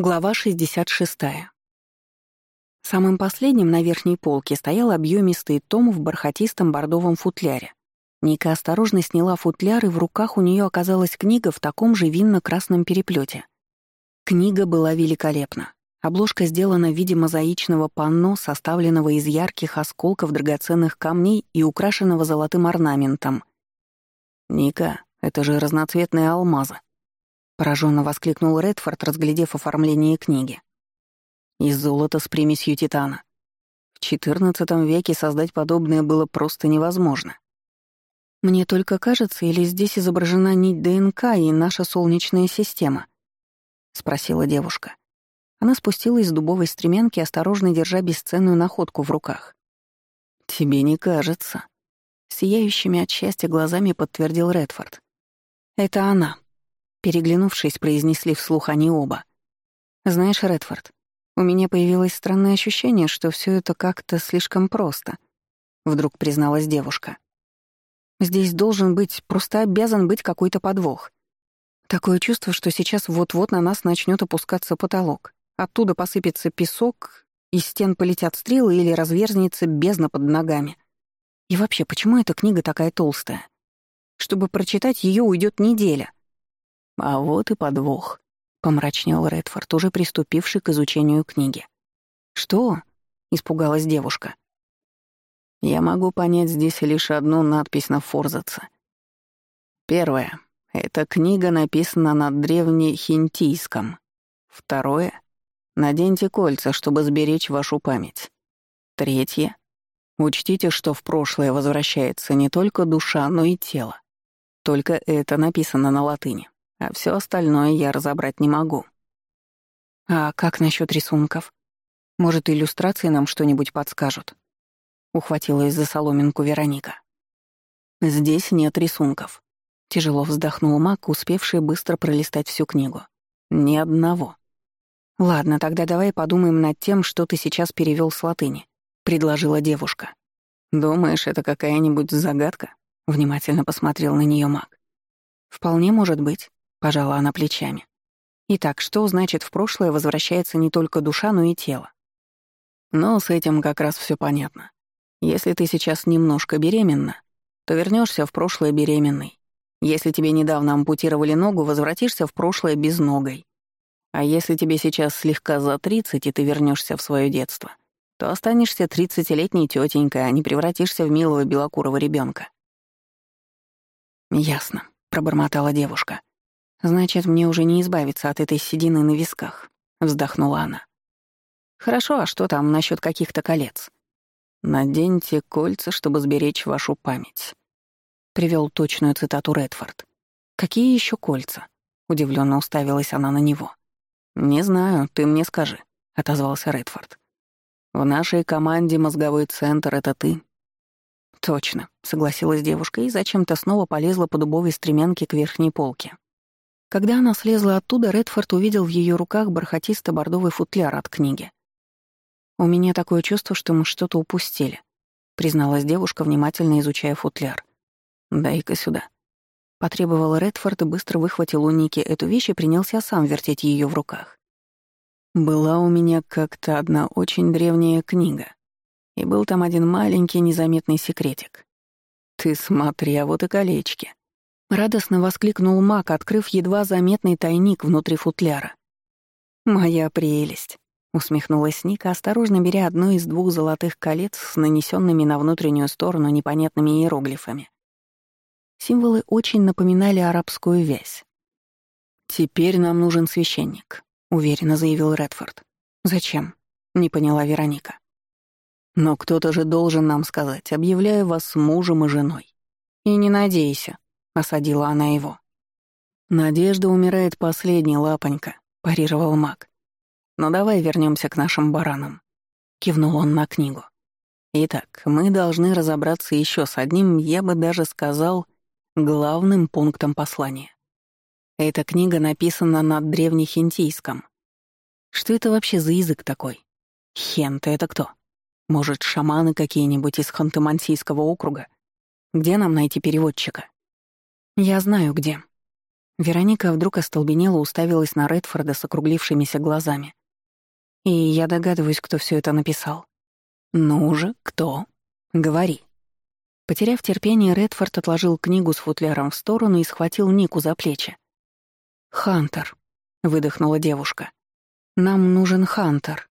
Глава 66. Самым последним на верхней полке стоял объемистый том в бархатистом бордовом футляре. Ника осторожно сняла футляр, и в руках у нее оказалась книга в таком же винно-красном переплете. Книга была великолепна. Обложка сделана в виде мозаичного панно, составленного из ярких осколков драгоценных камней и украшенного золотым орнаментом. «Ника, это же разноцветные алмазы», Пораженно воскликнул Редфорд, разглядев оформление книги. «Из золота с примесью титана. В XIV веке создать подобное было просто невозможно. Мне только кажется, или здесь изображена нить ДНК и наша Солнечная система?» — спросила девушка. Она спустилась с дубовой стремянки, осторожно держа бесценную находку в руках. «Тебе не кажется?» Сияющими от счастья глазами подтвердил Редфорд. «Это она», Переглянувшись, произнесли вслух они оба. «Знаешь, Редфорд, у меня появилось странное ощущение, что все это как-то слишком просто», — вдруг призналась девушка. «Здесь должен быть, просто обязан быть какой-то подвох. Такое чувство, что сейчас вот-вот на нас начнет опускаться потолок. Оттуда посыпется песок, из стен полетят стрелы или разверзнется бездна под ногами. И вообще, почему эта книга такая толстая? Чтобы прочитать ее уйдет неделя. А вот и подвох. Помрачнел Редфорд, уже приступивший к изучению книги. «Что?» — испугалась девушка. «Я могу понять здесь лишь одну надпись на форзаце. Первое. Эта книга написана на древнехинтийском. Второе. Наденьте кольца, чтобы сберечь вашу память. Третье. Учтите, что в прошлое возвращается не только душа, но и тело. Только это написано на латыни а все остальное я разобрать не могу. А как насчет рисунков? Может, иллюстрации нам что-нибудь подскажут? Ухватилась за соломинку Вероника. Здесь нет рисунков. Тяжело вздохнул Мак, успевший быстро пролистать всю книгу. Ни одного. Ладно, тогда давай подумаем над тем, что ты сейчас перевел с латыни, предложила девушка. Думаешь, это какая-нибудь загадка? Внимательно посмотрел на нее Мак. Вполне может быть. Пожала она плечами. Итак, что значит в прошлое возвращается не только душа, но и тело? Но с этим как раз все понятно. Если ты сейчас немножко беременна, то вернешься в прошлое беременной. Если тебе недавно ампутировали ногу, возвратишься в прошлое без ногой. А если тебе сейчас слегка за 30, и ты вернешься в свое детство, то останешься 30-летней тетенькой, а не превратишься в милого белокурого ребенка. «Ясно», — пробормотала девушка. «Значит, мне уже не избавиться от этой седины на висках», — вздохнула она. «Хорошо, а что там насчет каких-то колец?» «Наденьте кольца, чтобы сберечь вашу память», — привел точную цитату Редфорд. «Какие еще кольца?» — удивленно уставилась она на него. «Не знаю, ты мне скажи», — отозвался Редфорд. «В нашей команде мозговой центр — это ты». «Точно», — согласилась девушка и зачем-то снова полезла по дубовой стремянке к верхней полке. Когда она слезла оттуда, Редфорд увидел в ее руках бархатисто бордовый футляр от книги. «У меня такое чувство, что мы что-то упустили», — призналась девушка, внимательно изучая футляр. «Дай-ка сюда». Потребовал Редфорд и быстро выхватил у Ники эту вещь и принялся сам вертеть ее в руках. «Была у меня как-то одна очень древняя книга, и был там один маленький незаметный секретик. Ты смотри, а вот и колечки. Радостно воскликнул Мак, открыв едва заметный тайник внутри футляра. «Моя прелесть!» — усмехнулась Ника, осторожно беря одно из двух золотых колец с нанесенными на внутреннюю сторону непонятными иероглифами. Символы очень напоминали арабскую вязь. «Теперь нам нужен священник», — уверенно заявил Редфорд. «Зачем?» — не поняла Вероника. «Но кто-то же должен нам сказать, объявляю вас мужем и женой. И не надейся», Осадила она его. «Надежда умирает последней, лапонька», — парировал маг. «Но давай вернемся к нашим баранам», — кивнул он на книгу. «Итак, мы должны разобраться еще с одним, я бы даже сказал, главным пунктом послания. Эта книга написана на древнехинтийском. Что это вообще за язык такой? Хенты — это кто? Может, шаманы какие-нибудь из ханты округа? Где нам найти переводчика?» Я знаю, где». Вероника вдруг остолбенела, уставилась на Редфорда с округлившимися глазами. «И я догадываюсь, кто все это написал». «Ну же, кто? Говори». Потеряв терпение, Редфорд отложил книгу с футляром в сторону и схватил Нику за плечи. «Хантер», — выдохнула девушка. «Нам нужен Хантер».